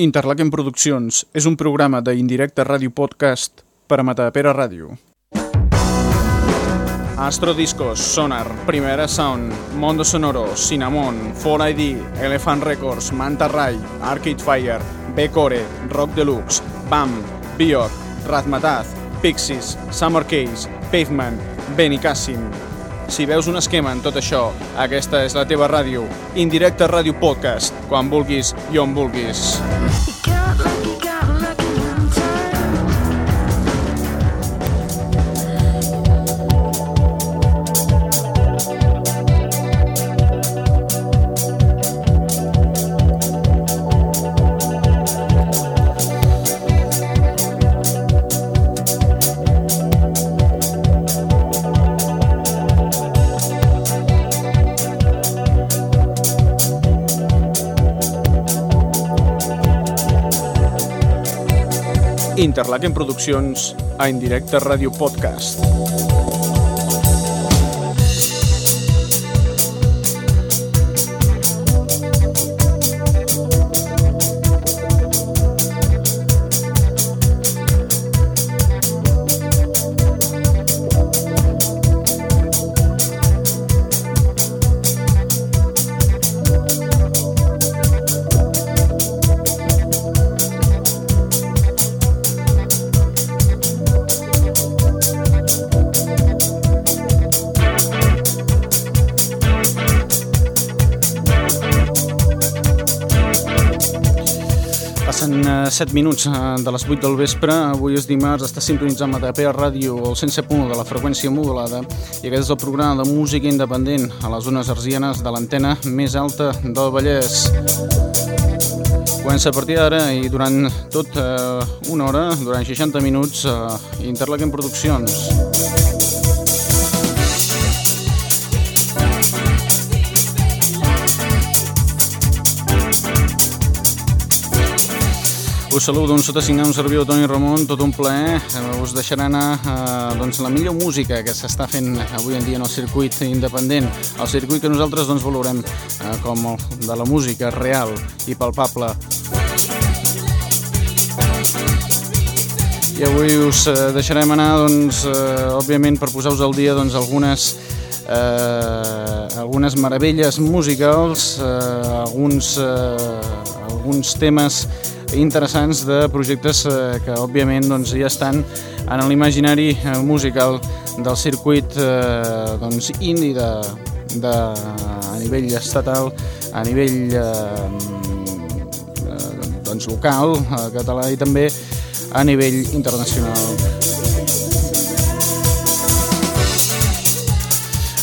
Interlaken Produccions és un programa d'Indirecte Ràdio Podcast per a Matapera Ràdio. Astro Discos, Sonar, Primera Sound, Mondo Sonoro, Cinnamon, 4ID, Elephant Records, Manta Ray, Arcade Fire, B-Core, Rock Deluxe, BAM, Bjork, Razmataz, Pixies, Summer Case, Pavement, Benicàssim. Si veus un esquema en tot això, aquesta és la teva ràdio. Indirecte Ràdio Podcast, quan vulguis i on vulguis. Got Interlaken Produccions a Indirecte Ràdio Podcast. Passen eh, 7 minuts eh, de les 8 del vespre. Avui és dimarts, està sintonitzant Matapea Ràdio, el 107.1 de la freqüència modulada, i aquest és el programa de música independent a les zones arsianes de l'antena més alta del Vallès. Comença a partir d'ara i durant tot eh, una hora, durant 60 minuts, eh, Interlaken Produccions. Us saludo, un sota signar un servidor Toni Ramon, tot un plaer. Eh, Us deixarà anar eh, doncs, la millor música que s'està fent avui en dia en el circuit independent, el circuit que nosaltres doncs, valorem eh, com el de la música real i palpable. I avui us eh, deixarem anar, doncs, eh, òbviament, per posar-vos al dia doncs, algunes eh, algunes meravelles musicals, eh, alguns, eh, alguns temes interessants de projectes eh, que òbviament doncs, ja estan en l'imaginari eh, musical del circuit eh, doncs, indie de, de, a nivell estatal, a nivell eh, eh, doncs, local, català i també a nivell internacional.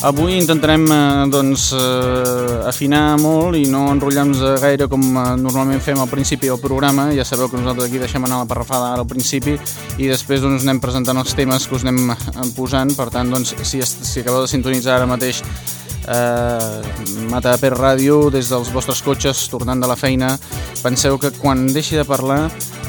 Avui intentarem eh, doncs, eh, afinar molt i no enrotllar-nos gaire com eh, normalment fem al principi del programa. Ja sabeu que nosaltres aquí deixem anar la parrafada ara al principi i després doncs, anem presentant els temes que us anem posant. Per tant, doncs, si, si acabeu de sintonitzar ara mateix eh, Mata per ràdio des dels vostres cotxes tornant de la feina, penseu que quan deixi de parlar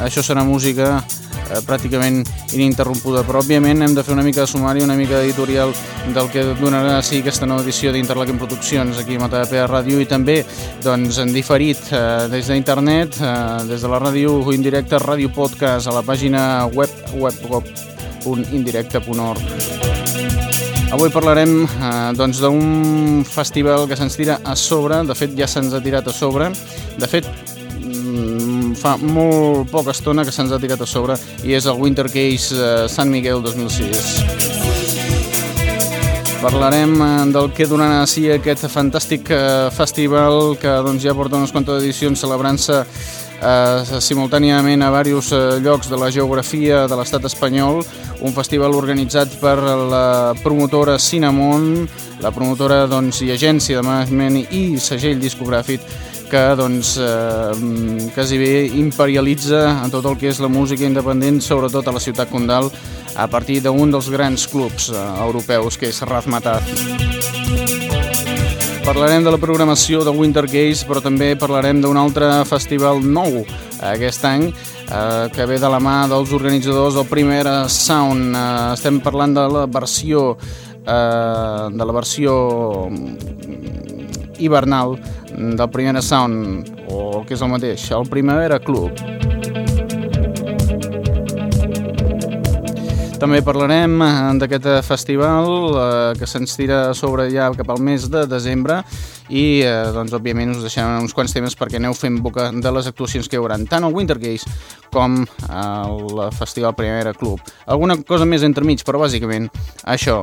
això serà música eh, pràcticament ininterrompuda, però òbviament hem de fer una mica de sumari, una mica d'editorial del que donarà sí aquesta nova edició d'Interlaken Produccions aquí a Matapea Ràdio i també doncs, en diferit eh, des d'internet, eh, des de la ràdio indirecta Ràdio Podcast a la pàgina web web.indirecte.org Avui parlarem eh, doncs d'un festival que se'ns tira a sobre, de fet ja se'ns ha tirat a sobre, de fet fa molt poca estona que se'ns ha tirat a sobre i és el Winter Case eh, Sant Miguel 2006. Parlarem eh, del que donarà a si aquest fantàstic eh, festival que doncs, ja porta unes quantes edicions celebrant-se eh, simultàniament a diversos eh, llocs de la geografia de l'estat espanyol, un festival organitzat per la promotora Cinnamon, la promotora doncs, i agència de management i segell discogràfic que doncs, eh, quasi bé imperialitza en tot el que és la música independent, sobretot a la ciutat Condal, a partir d'un dels grans clubs eh, europeus, que és Razmataz. Parlarem de la programació del Winter Gaze, però també parlarem d'un altre festival nou aquest any, eh, que ve de la mà dels organitzadors del Primera Sound. Eh, estem parlant de la versió eh, de la versió mm, hivernal del Primera Sound, o el que és el mateix, el Primavera Club. També parlarem eh, d'aquest eh, festival eh, que se'ns tira a sobre ja cap al mes de desembre i, eh, doncs, òbviament, us deixarem uns quants temes perquè aneu fent boca de les actuacions que hi haurà tant al Winter Games com al Festival Primavera Club. Alguna cosa més entremig, però bàsicament això.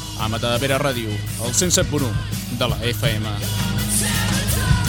a Matadavera Ràdio, el 107.1 de la FM.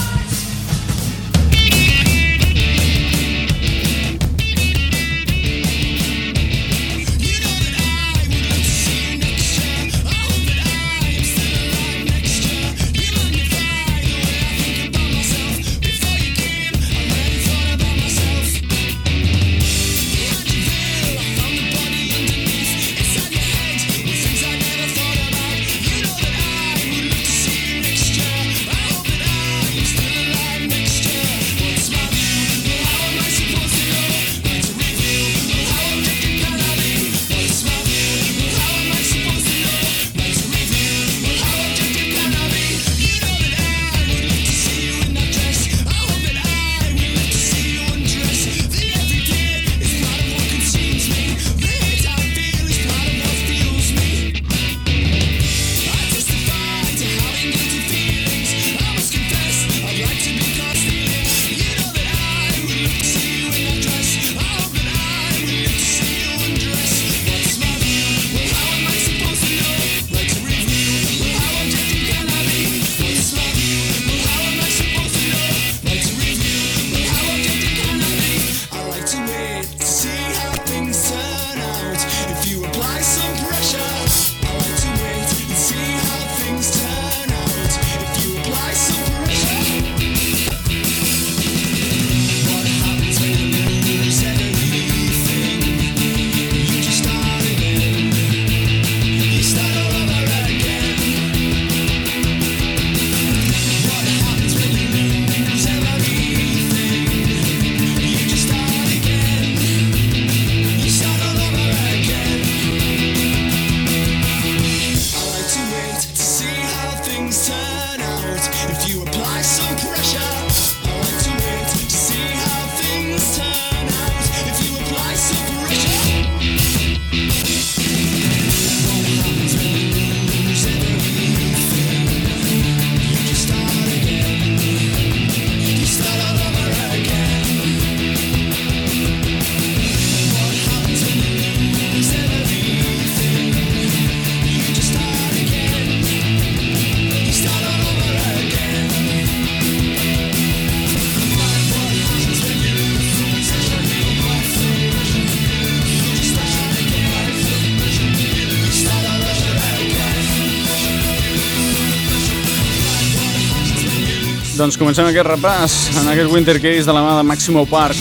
Doncs comencem aquest repàs en aquest Winter Case de la mà de Maximo Park,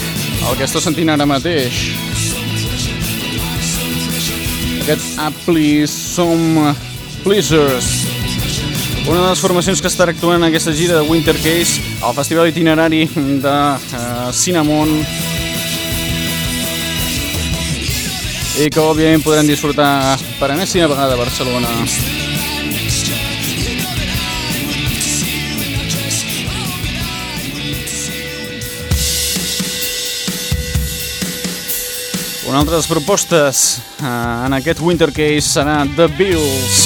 el que estàs sentint ara mateix. Aquest Apply Some Pleasures. Una de les formacions que estarà actuant en aquesta gira de Winter Case al festival itinerari de uh, Cinnamon i que òbviament podrem disfrutar per enèsima vegada a Barcelona. Una altra de propostes eh, en aquest Winter Case serà The Bills.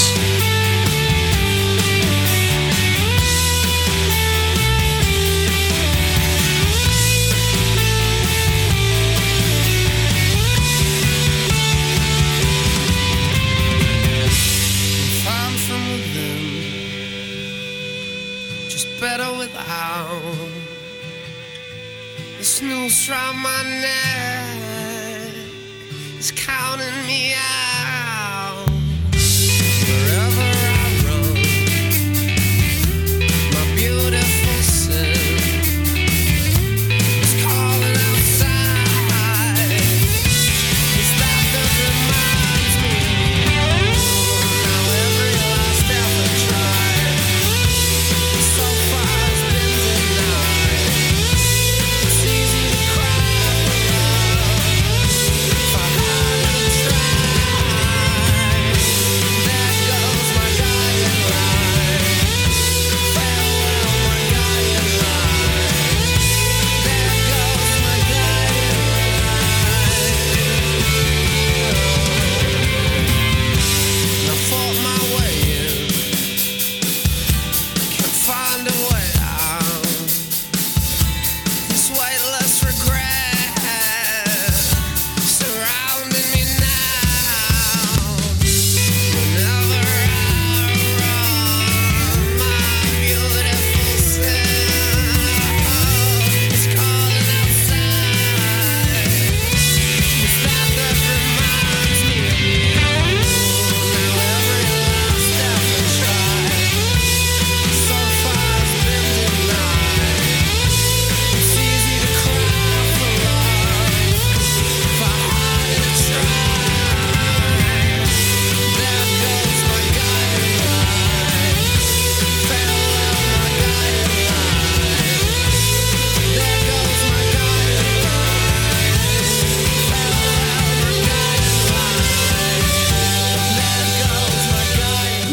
Better without round my neck counting me out.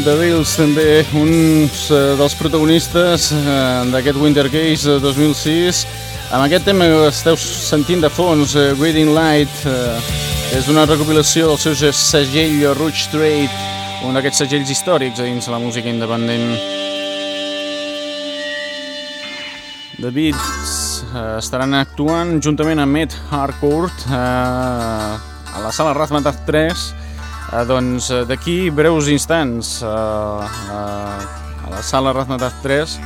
The Bills, també uns eh, dels protagonistes eh, d'aquest Winter Case de 2006. Amb aquest tema que esteu sentint de fons, eh, Reading Light, és una recopilació del seu segell Rouge Trade, un d'aquests segells històrics dins la música independent. The Beats estaran actuant juntament amb Ed Harcourt a la sala Razmataz 3 Eh, doncs eh, d'aquí breus instants eh, eh, a la sala Razmataz 3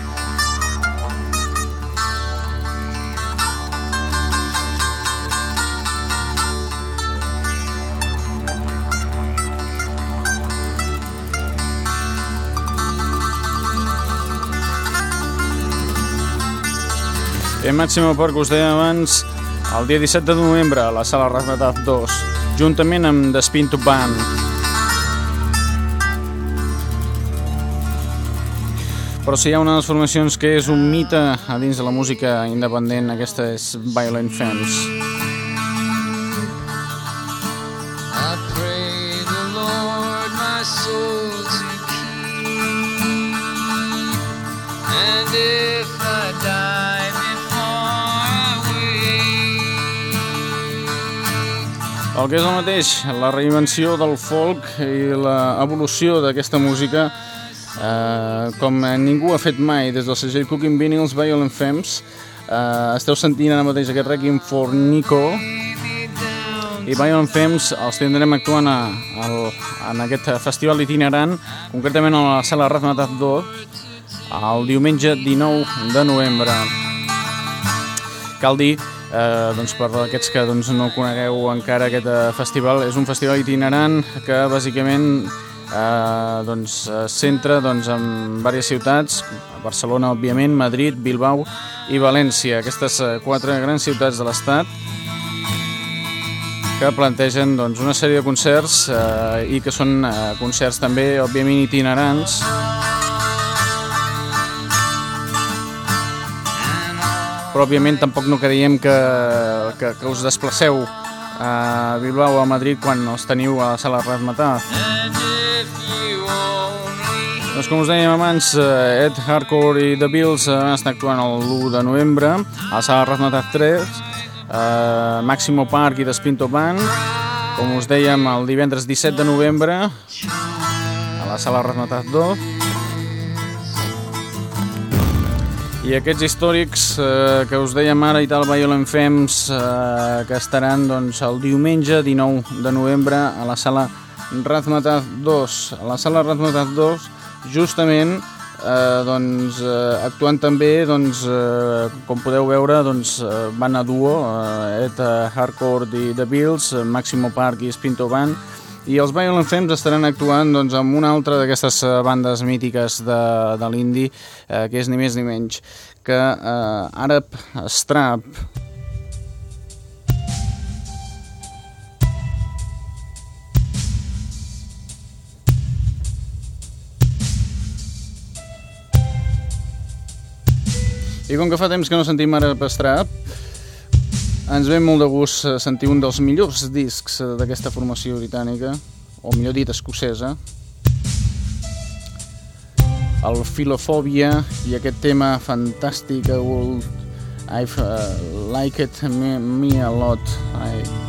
I Màximo Park, us deia abans, el dia 17 de novembre a la sala Razmataz 2, juntament amb The Spin to Band. Però si hi ha una de les formacions que és un mite a dins de la música independent, aquesta és Violent Femmes. El que és el mateix, la reinvenció del folk i l'evolució d'aquesta música eh, com ningú ha fet mai des del segell Cooking Vinyls Violent Femmes eh, esteu sentint ara mateix aquest Requiem for Nico. I Violent Femmes els tindrem actuant a, a, en aquest festival itinerant concretament a la sala Razmataz 2 el diumenge 19 de novembre. Cal dir Eh, doncs per aquests que doncs, no conegueu encara aquest eh, festival, és un festival itinerant que bàsicament eh, doncs, es centra doncs, en diverses ciutats, Barcelona, òbviament, Madrid, Bilbao i València, aquestes eh, quatre grans ciutats de l'Estat que plantegen doncs, una sèrie de concerts eh, i que són eh, concerts també, òbviament, itinerants però òbviament tampoc no creiem que, que, que us desplaceu a Bilbao o a Madrid quan els teniu a la sala only Doncs com us dèiem abans, eh, Ed Hardcore i The Bills eh, estan actuant el 1 de novembre a la sala Razmataz 3, eh, Máximo Park i The Spinto Band, com us dèiem el divendres 17 de novembre a la sala Razmataz 2, I aquests històrics eh, que us dèiem ara i tal, Violent Femmes, eh, que estaran doncs, el diumenge 19 de novembre a la sala Razmataz 2. A la sala Razmataz 2, justament, eh, doncs, eh, actuant també, doncs, eh, com podeu veure, doncs, eh, van a duo, eh, Ed Hardcore i The Bills, Máximo Park i Spinto Band, i els Violent Femmes estaran actuant doncs, amb una altra d'aquestes eh, bandes mítiques de, de l'indie, eh, que és ni més ni menys que eh, Arab Strap. I com que fa temps que no sentim Arab Strap, ens ve molt de gust eh, sentir un dels millors discs eh, d'aquesta formació britànica, o millor dit, escocesa, el Filofòbia i aquest tema fantàstic, I will, I've uh, liked me, me a lot. I...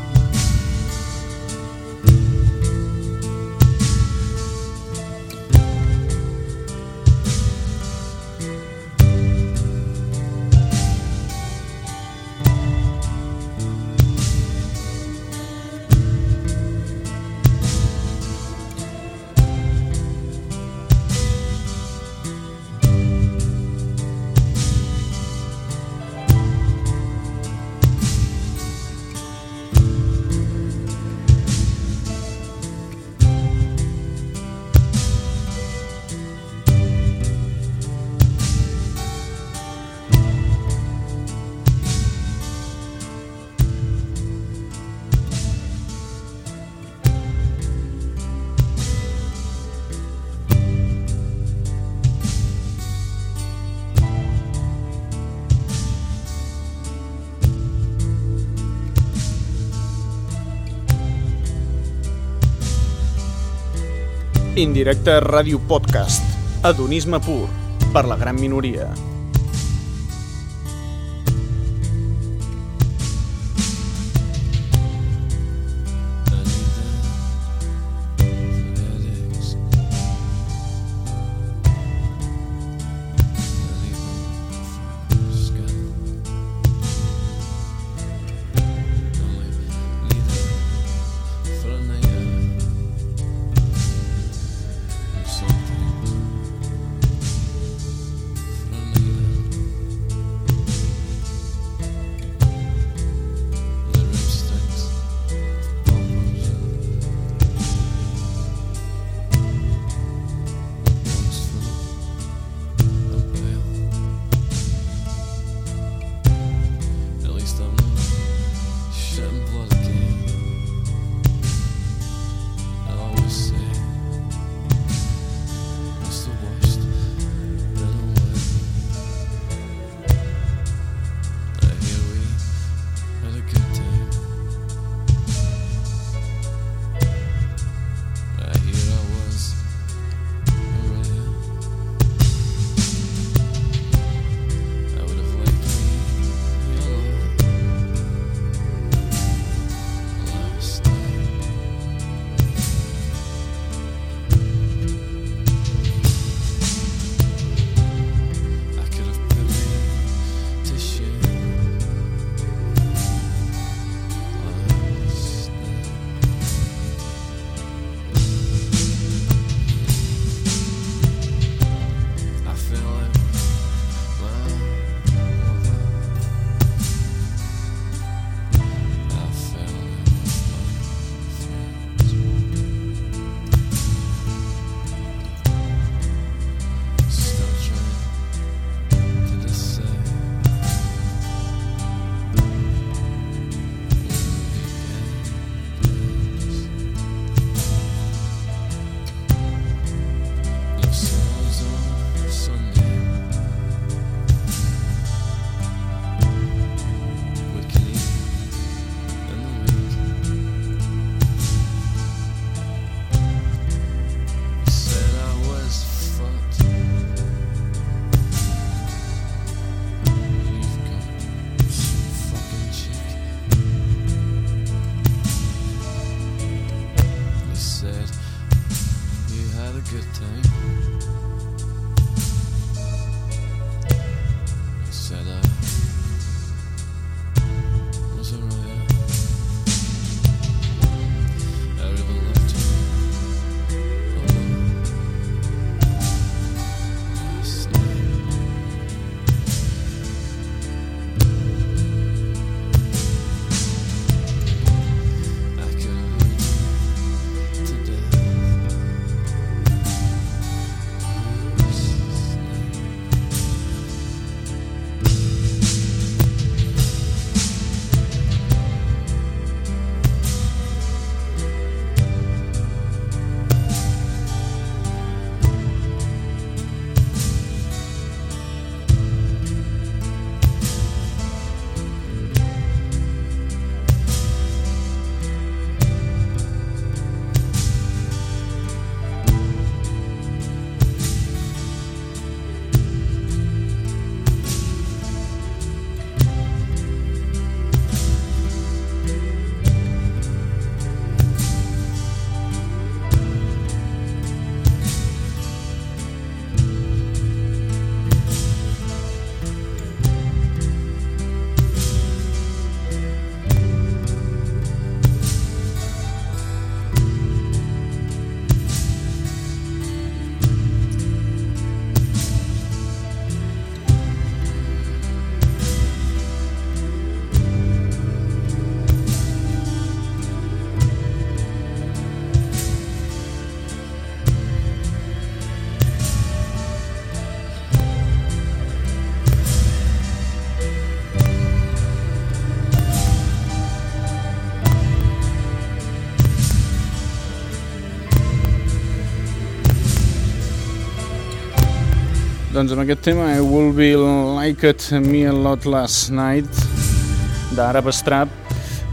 Indirecte Ràdio Podcast. Adonisme pur. Per la gran minoria. Doncs amb aquest tema, I Will Be Like It Me a Lot Last Night, d'Arab Strap,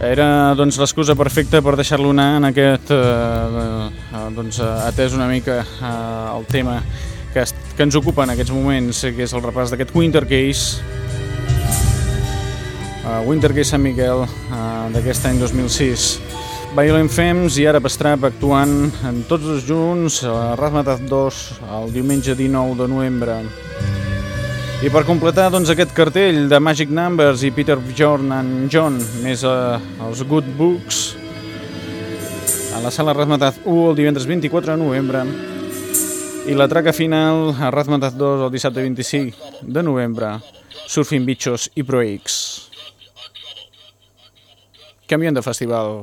Era doncs, l'excusa perfecta per deixar-lo anar en aquest... Eh, eh, doncs, eh, atès una mica eh, el tema que, que ens ocupa en aquests moments, eh, que és el repàs d'aquest Winter Case. Uh, Winter Case Sant Miquel uh, d'aquest any 2006. Violent Femmes i ara Pastrap actuant en tots dos junts a Razmataz 2 el diumenge 19 de novembre. I per completar doncs, aquest cartell de Magic Numbers i Peter Bjorn and John, més eh, els Good Books, a la sala Razmataz 1 el divendres 24 de novembre i la traca final a Razmataz 2 el dissabte 25 de novembre, Surfing Bichos i Pro X. Canviem de festival.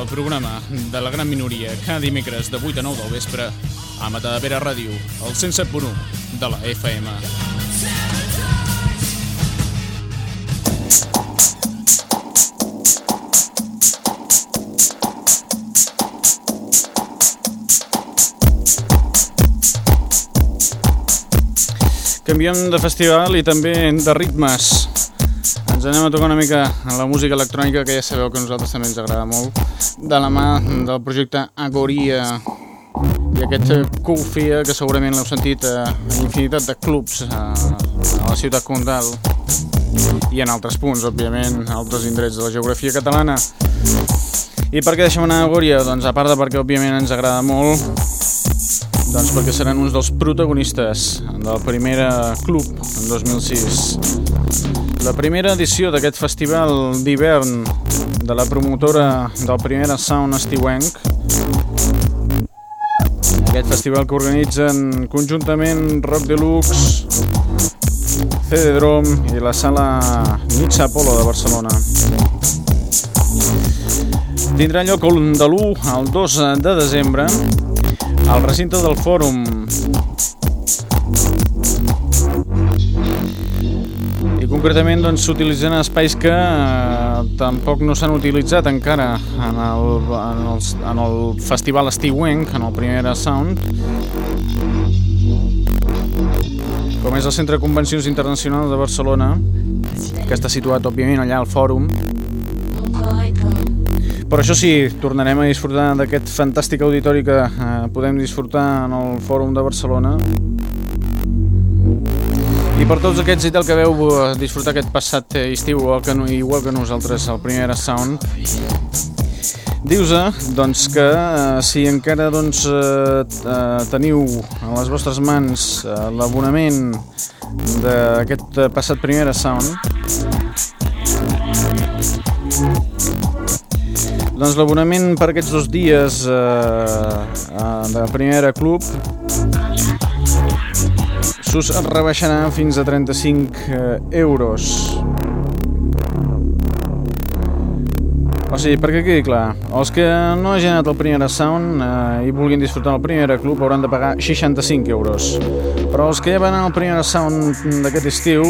el programa de la gran minoria, cada dimecres de 8 a 9 del vespre, a Matadepera Ràdio, el 107.1 de la FM. Canviem de festival i també de ritmes. Ens anem a tocar una mica la música electrònica que ja sabeu que a nosaltres també ens agrada molt de la mà del projecte Agoria i aquest eh, Coolfia que segurament l'heu sentit a, a infinitat de clubs a, a la ciutat condal i en altres punts, òbviament, altres indrets de la geografia catalana. I per què deixem anar a Agoria? Doncs a part de perquè òbviament ens agrada molt, doncs perquè seran uns dels protagonistes del primer club en 2006. La primera edició d'aquest festival d'hivern de la promotora del Primera Sound estiuenc. Aquest festival que organitzen conjuntament Rock Deluxe, CD Drom i la sala Nitsa Apolo de Barcelona. Tindrà lloc de l'1 al 2 de desembre al recinte del Fòrum i concretament doncs, s'utilitzen espais que eh, tampoc no s'han utilitzat encara en el, en, els, en el festival estiuenc, en el Primera Sound. Com és el Centre de Convencions Internacional de Barcelona que està situat òbviament allà al Fòrum. Però això sí, tornarem a disfrutar d'aquest fantàstic auditori que eh, podem disfrutar en el Fòrum de Barcelona i per tots aquests i tal que veu eh, disfrutar aquest passat eh, estiu igual que, igual que nosaltres al Primera Sound. Dius doncs que eh, si encara doncs, eh, teniu a les vostres mans l'abonament d'aquest passat Primera Sound doncs l'abonament per aquests dos dies eh, de Primera Club s'us rebaixarà fins a 35 eh, euros. O sigui, perquè quedi clar, els que no hagin anat al Primera Sound eh, i vulguin disfrutar del Primera Club hauran de pagar 65 euros. Però els que ja van anar al Primera Sound d'aquest estiu,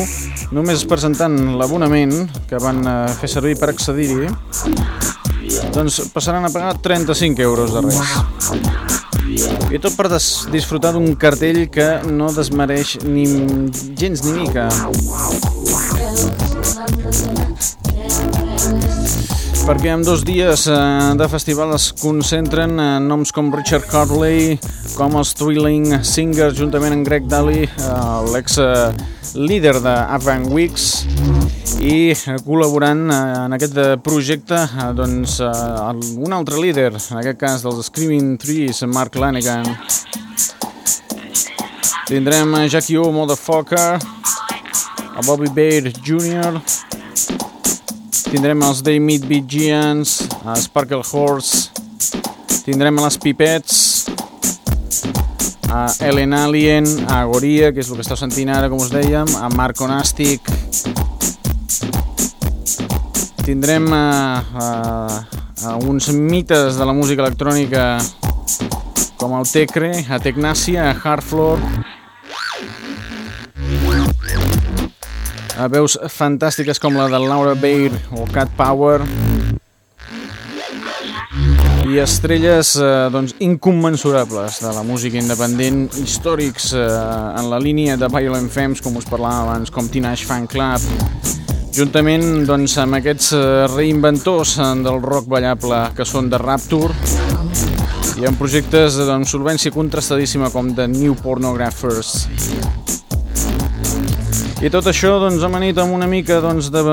només presentant l'abonament que van eh, fer servir per accedir-hi, doncs passaran a pagar 35 euros de res. I tot per disfrutar d'un cartell que no desmereix ni gens ni mica. Perquè en dos dies eh, de festival es concentren eh, noms com Richard Harley, com els Thrilling Singers, juntament amb Greg Daly, eh, l'ex líder d'Avant Weeks, i eh, col·laborant eh, en aquest eh, projecte doncs, un altre líder, en aquest cas dels Screaming Trees, Mark Lanigan. Tindrem Jackie O, Motherfucker, a Bobby Baird Jr., tindrem els They Meet Bee Giants, a Sparkle Horse, tindrem les Pipets, a Ellen Alien, a Agoria, que és el que esteu sentint ara, com us dèiem, a Marco Nastic, tindrem uh, uh, uns mites de la música electrònica com el Tecre, a Tecnàcia, a Hardfloor, a veus fantàstiques com la de Laura Bair o Cat Power. I estrelles eh, doncs, incommensurables de la música independent, històrics eh, en la línia de Violent Femmes, com us parlava abans, com Teenage Fan Club, juntament doncs, amb aquests eh, reinventors eh, del rock ballable que són de Rapture i amb projectes de doncs, solvència contrastadíssima com The New Pornographers. I tot això doncs, amanit amb una mica doncs, de,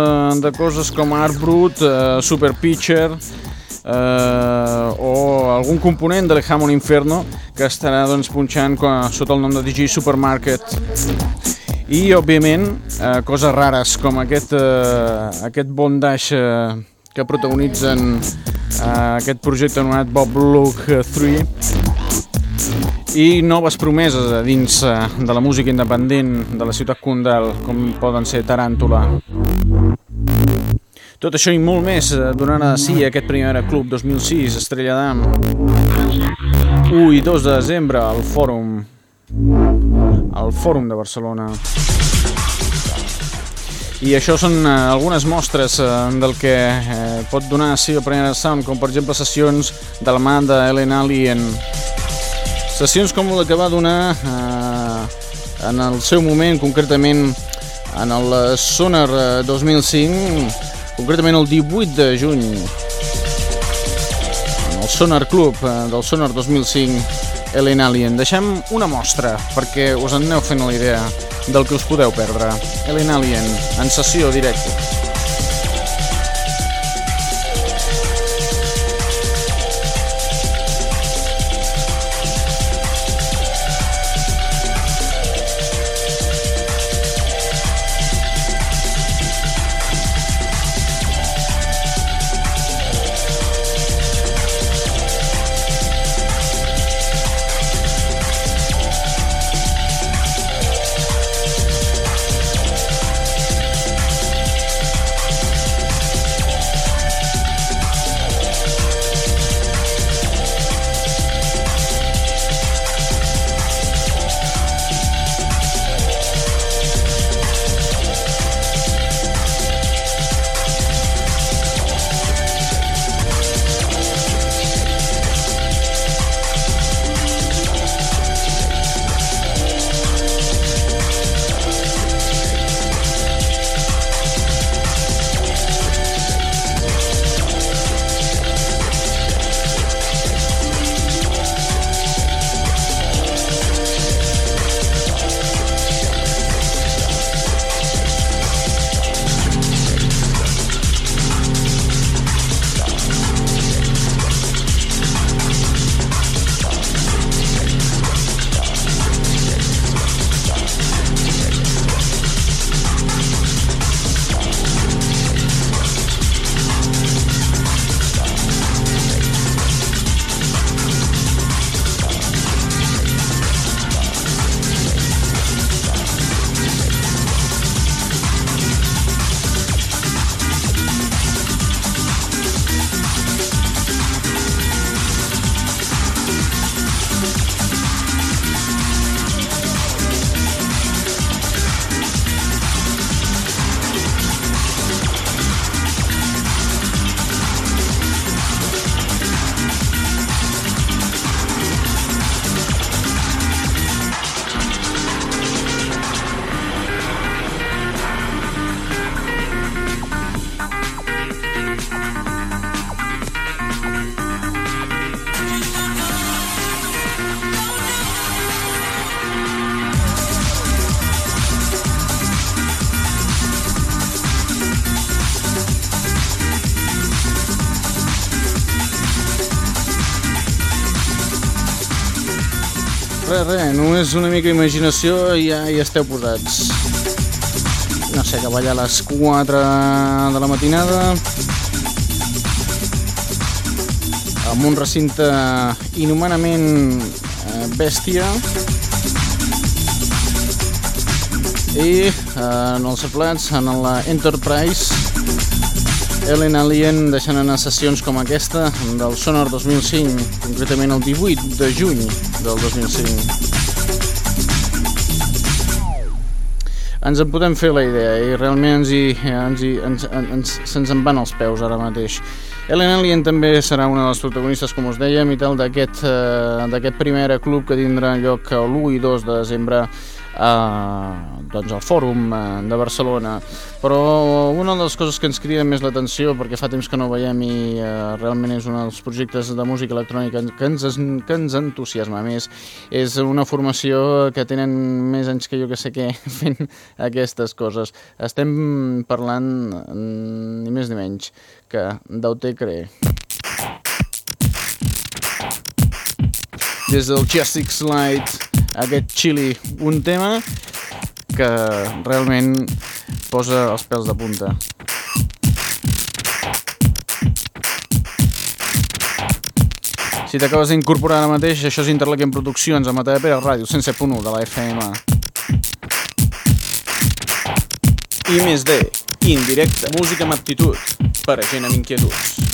de coses com Art Brut, eh, Super Pitcher eh, o algun component de l'Hamon Inferno que estarà doncs, punxant sota el nom de DJ Supermarket. I, òbviament, eh, coses rares com aquest, eh, aquest bondage eh, que protagonitzen eh, aquest projecte anomenat Bob Look 3 i noves promeses a dins eh, de la música independent de la ciutat condal, com poden ser Taràntula. Tot això i molt més eh, donant a sí aquest primer Club 2006, Estrella d'Am. 1 i 2 de desembre al Fòrum. Al Fòrum de Barcelona. I això són eh, algunes mostres eh, del que eh, pot donar el primer Sound, com per exemple sessions de la mà d'Ellen Alien, Sessions com la que va donar eh, en el seu moment, concretament en el Sonar eh, 2005, concretament el 18 de juny, en el Sonar Club del Sonar 2005, Ellen Alien. Deixem una mostra perquè us en aneu fent la idea del que us podeu perdre. Ellen Alien, en sessió directa. Res, res, només una mica imaginació i ja hi esteu posats. No sé, que va allà a les 4 de la matinada. Amb un recinte inhumanament eh, bèstia. I eh, en els aplats en la Enterprise Ellen Alien deixant anar sessions com aquesta del Sonar 2005, concretament el 18 de juny del 2005. Ens en podem fer la idea i realment ens, hi, ens, ens, ens, se'ns en van els peus ara mateix. Ellen Alien també serà una de les protagonistes, com us dèiem, i tal d'aquest eh, primer club que tindrà lloc l'1 i 2 de desembre a, doncs al Fòrum eh, de Barcelona. Però una de les coses que ens crida més l'atenció, perquè fa temps que no veiem i eh, realment és un dels projectes de música electrònica que ens, que ens entusiasma més, és una formació que tenen més anys que jo que sé què fent aquestes coses. Estem parlant mm, ni més ni menys que d'Autecre. Des del Just Light aquest Chili, un tema que realment posa els pèls de punta. Si t'acabes d'incorporar ara mateix, això és Interlaken Produccions a Matadepera Ràdio 107.1 de la FM. I més D, indirecte, música amb aptitud, per a gent amb inquietuds.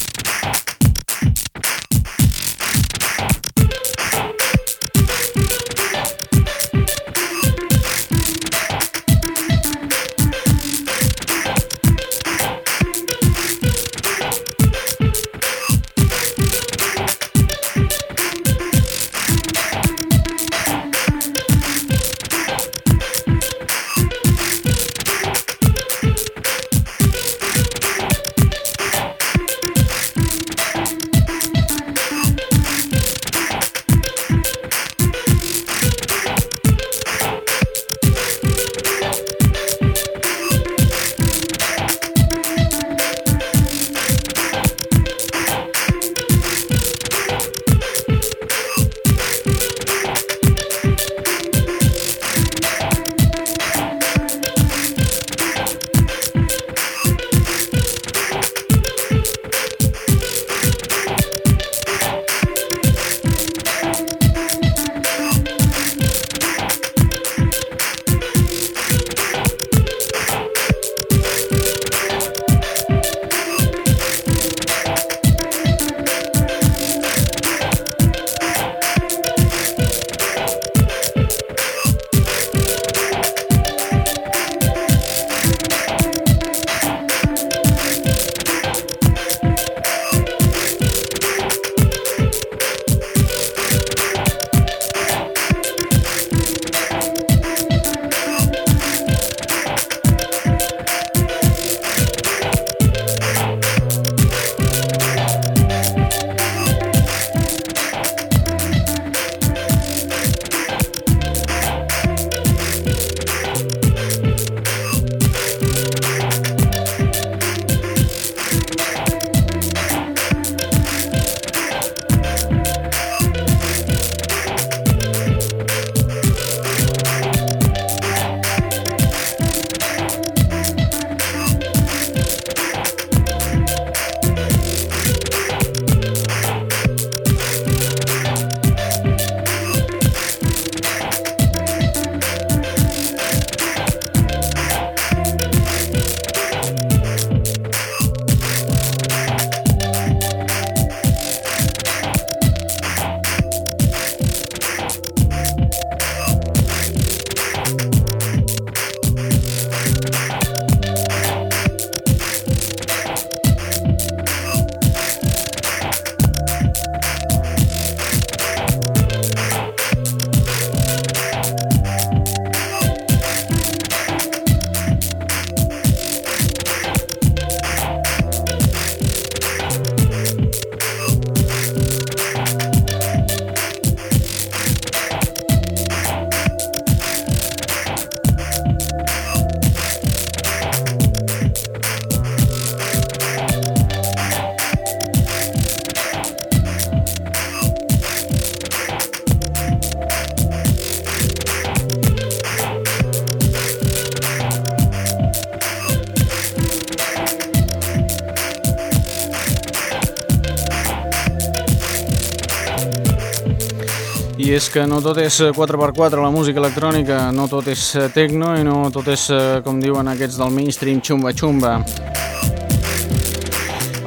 És que no tot és 4x4 la música electrònica, no tot és eh, techno i no tot és, eh, com diuen aquests del mainstream, xumba-xumba.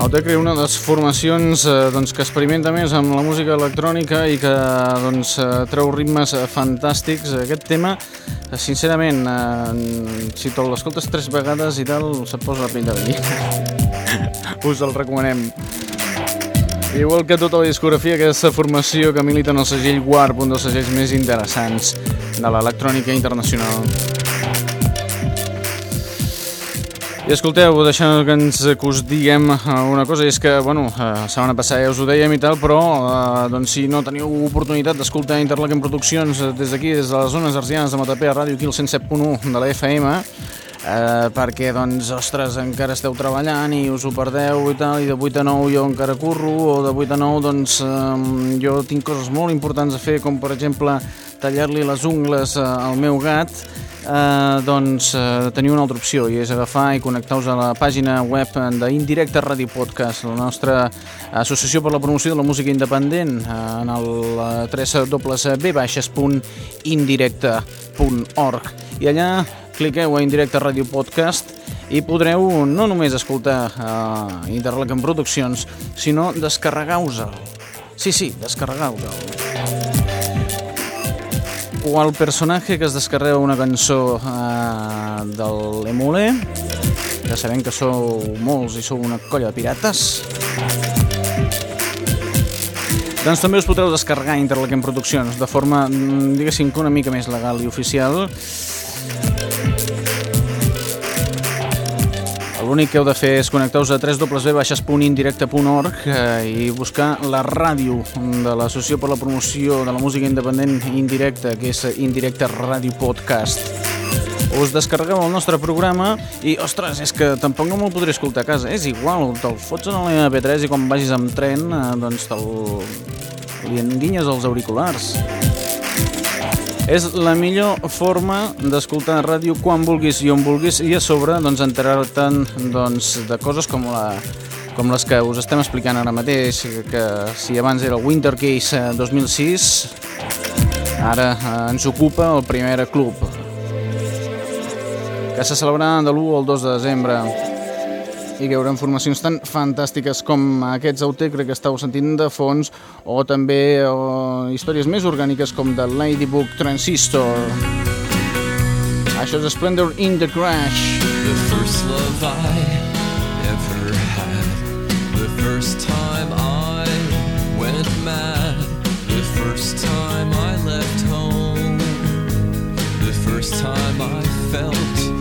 Autec era una de les formacions eh, doncs, que experimenta més amb la música electrònica i que doncs, eh, treu ritmes eh, fantàstics. Aquest tema, eh, sincerament, eh, si te'l l'escoltes tres vegades i tal, se't posa la pell de. Us el recomanem. Igual que tota la discografia, aquesta formació que milita en el segell Warp, un dels segells més interessants de l'electrònica internacional. I escolteu, deixant que ens que us diguem eh, una cosa, és que, bueno, eh, la setmana passada ja us ho dèiem i tal, però eh, doncs, si no teniu oportunitat d'escoltar Interlaken Produccions eh, des d'aquí, des de les zones arsianes de Matapé a Ràdio, aquí al 107.1 de la FM, eh, perquè, doncs, ostres, encara esteu treballant i us ho perdeu i tal, i de 8 a 9 jo encara curro, o de 8 a 9, doncs, eh, jo tinc coses molt importants a fer, com, per exemple, tallar-li les ungles eh, al meu gat, eh, doncs eh, teniu una altra opció i és agafar i connectar-vos a la pàgina web d'Indirecte Ràdio Podcast, la nostra associació per la promoció de la música independent eh, en el eh, www.b-indirecte.org i allà cliqueu a Indirecte Ràdio Podcast i podreu no només escoltar eh, Interlaken Produccions, sinó descarregar-vos-el. Sí, sí, descarregar-vos-el o el personatge que es descarrega una cançó eh, del Emule, ja sabem que sou molts i sou una colla de pirates, doncs també us podreu descarregar Interlaken Produccions de forma, mm, diguéssim, una mica més legal i oficial. L'únic que heu de fer és connectar-vos a www.indirecte.org eh, i buscar la ràdio de l'Associació per la Promoció de la Música Independent Indirecta, que és Indirecte Ràdio Podcast. Us descarregueu el nostre programa i, ostres, és que tampoc no me'l podré escoltar a casa. És igual, te'l fots en l'MP3 i quan vagis amb tren, eh, doncs te'l... li enguinyes els auriculars. És la millor forma d'escoltar ràdio quan vulguis i on vulguis i a sobre doncs, enterar-te'n doncs, de coses com, la, com les que us estem explicant ara mateix, que si abans era el Winter Case eh, 2006, ara eh, ens ocupa el primer club, que se celebrarà de l'1 al 2 de desembre i que informacions tan fantàstiques com aquests Autecre que estàu sentint de fons o també o, històries més orgàniques com de Ladybug Transistor. Això és Splendor in the Crash. The first love I ever had. The first time I went mad. The first time I left home. The first time I felt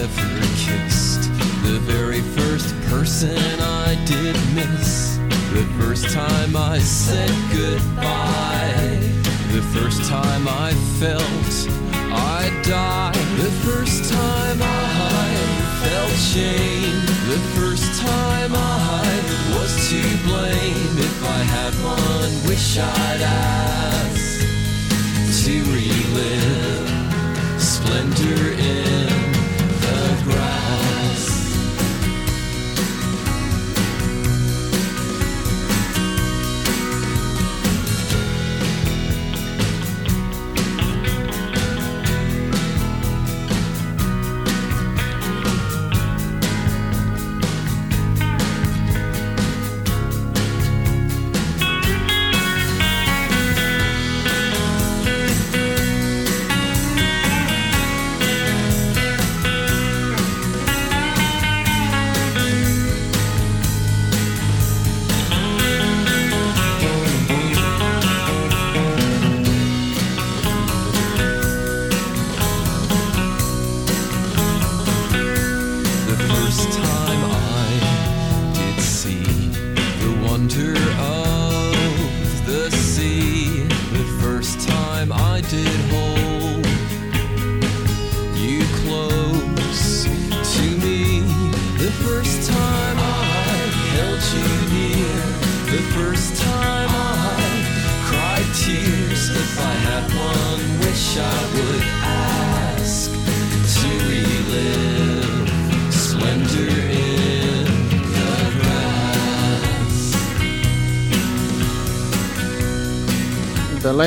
ever kissed, the very first person I did miss, the first time I said goodbye, the first time I felt I'd die, the first time I felt shame, the first time I was to blame. If I had one wish I'd ask to relive splendor in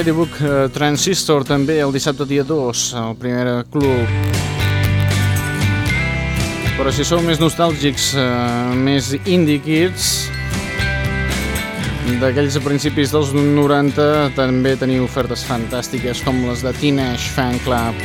Ladybook eh, Transistor també el dissabte dia 2, al primer club. Però si sou més nostàlgics, eh, més indie kids, d'aquells principis dels 90 també teniu ofertes fantàstiques com les de Teenage Fan Club.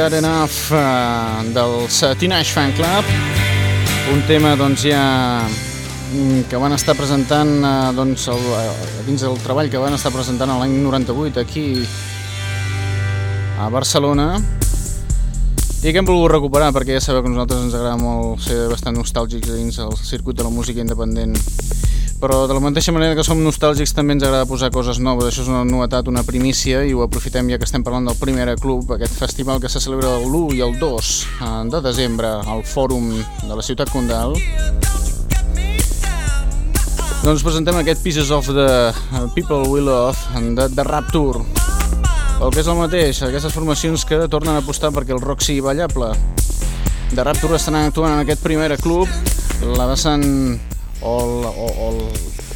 That Enough eh, dels Teenage Fan Club, un tema doncs ja mm, que van estar presentant eh, doncs, el, eh, dins del treball que van estar presentant l'any 98 aquí a Barcelona. I que hem volgut recuperar perquè ja sabeu que nosaltres ens agrada molt ser bastant nostàlgics dins el circuit de la música independent però de la mateixa manera que som nostàlgics també ens agrada posar coses noves, això és una novetat, una primícia i ho aprofitem ja que estem parlant del Primera Club, aquest festival que se celebra el 1 i el 2 eh, de desembre al Fòrum de la Ciutat Condal. Doncs presentem aquest Pieces of the People We Love de, de Rapture. El que és el mateix, aquestes formacions que tornen a apostar perquè el rock sigui ballable. De Rapture estan actuant en aquest Primera Club la vessant o,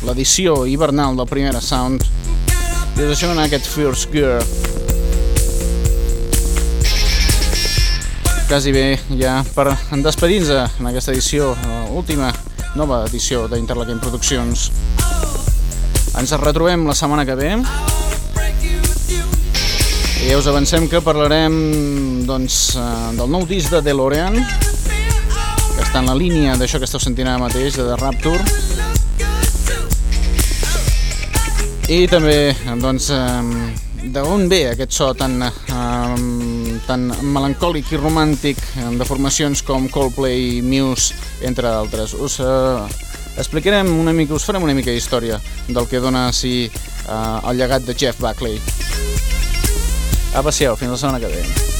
l'edició hivernal del Primera Sound. I us deixem anar aquest First Gear. Quasi bé ja per despedir-nos en aquesta edició, l'última nova edició d'Interlaken Produccions. Ens retrobem la setmana que ve. I ja us avancem que parlarem doncs, eh, del nou disc de DeLorean està en la línia d'això que esteu sentint ara mateix de The Rapture I també, doncs, d'on ve aquest so tan, tan melancòlic i romàntic de formacions com Coldplay, Muse, entre d'altres. Us eh, explicarem una mica, us farem una mica d'història del que dona sí, eh, el llegat de Jeff Buckley. Apa, siau, fins la setmana que ve.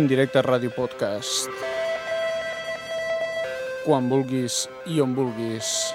Indirecte Ràdio Podcast. Quan vulguis i on vulguis.